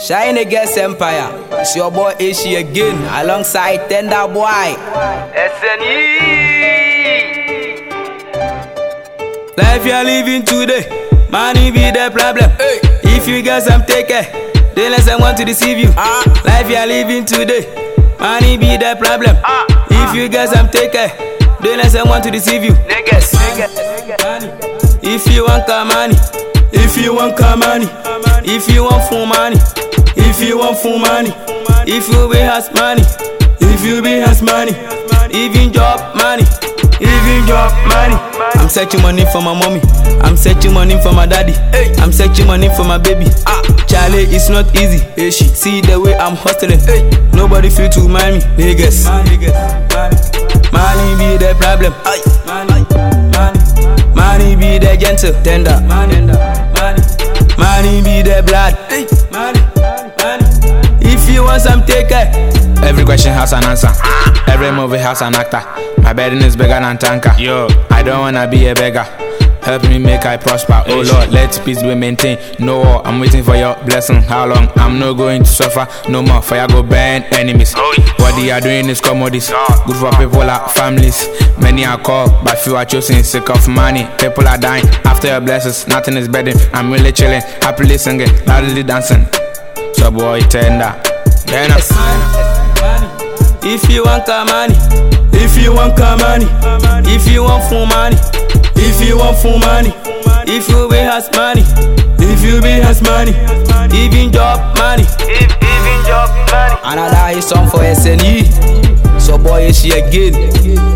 Shine against Empire. It's your boy Ishi again, alongside Tender Boy. SNE. Life you're living today, money be the problem. If you get some take it, then let someone to deceive you. Ah. Life you're living today, money be the problem. Ah. If you get some take it, then let someone to deceive you. Niggas. Niggas. If you want car money, if you want car money, if you want full money, if you want full money, if you be has money, if you be has money, even job money, even job money. I'm searching money for my mommy, I'm searching money for my daddy, I'm searching money for my baby. Ah, Charlie, it's not easy. See the way I'm hustling. Nobody feel to mind me, niggas. Money be the problem. Money, money. Money be the gentle tender. Money, money, money be the blood. Money, money. If you want some, take it. Every question has an answer. Every movie has an actor. My burden is bigger than tanker. Yo, I don't wanna be a beggar. Help me make I prosper. Oh Lord, let peace be maintained. No war, I'm waiting for your blessing. How long? I'm not going to suffer no more. Fire go burn enemies. What they are doing is commodities. Good for people like families. Many are called, but few are chosen. Sick of money. People are dying after your blessings. Nothing is better. I'm really chilling, happily singing, loudly dancing. So boy tender. Then If you want car money, you want car money, if you want full money, if you want full money, if you be has money, if you be has money, even job money. If, even job money. Another is song for SNE. So boy is she again,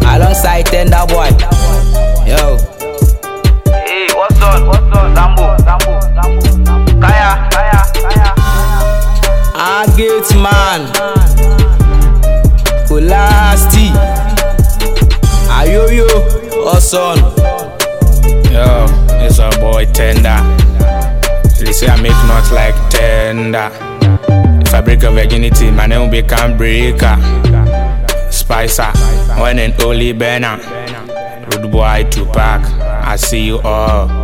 alongside Tender Boy. Yo, Hey, what's on? What's on? Zambo, Zambo, Zambo. Kaya, Kaya, Kaya. I get man. Kolasti. Oson. Yo, it's a boy tender. They say I make not like tender. If I break a virginity, my name will become breaker. Spicer, one and only Benner. Rude boy Tupac, I see you all.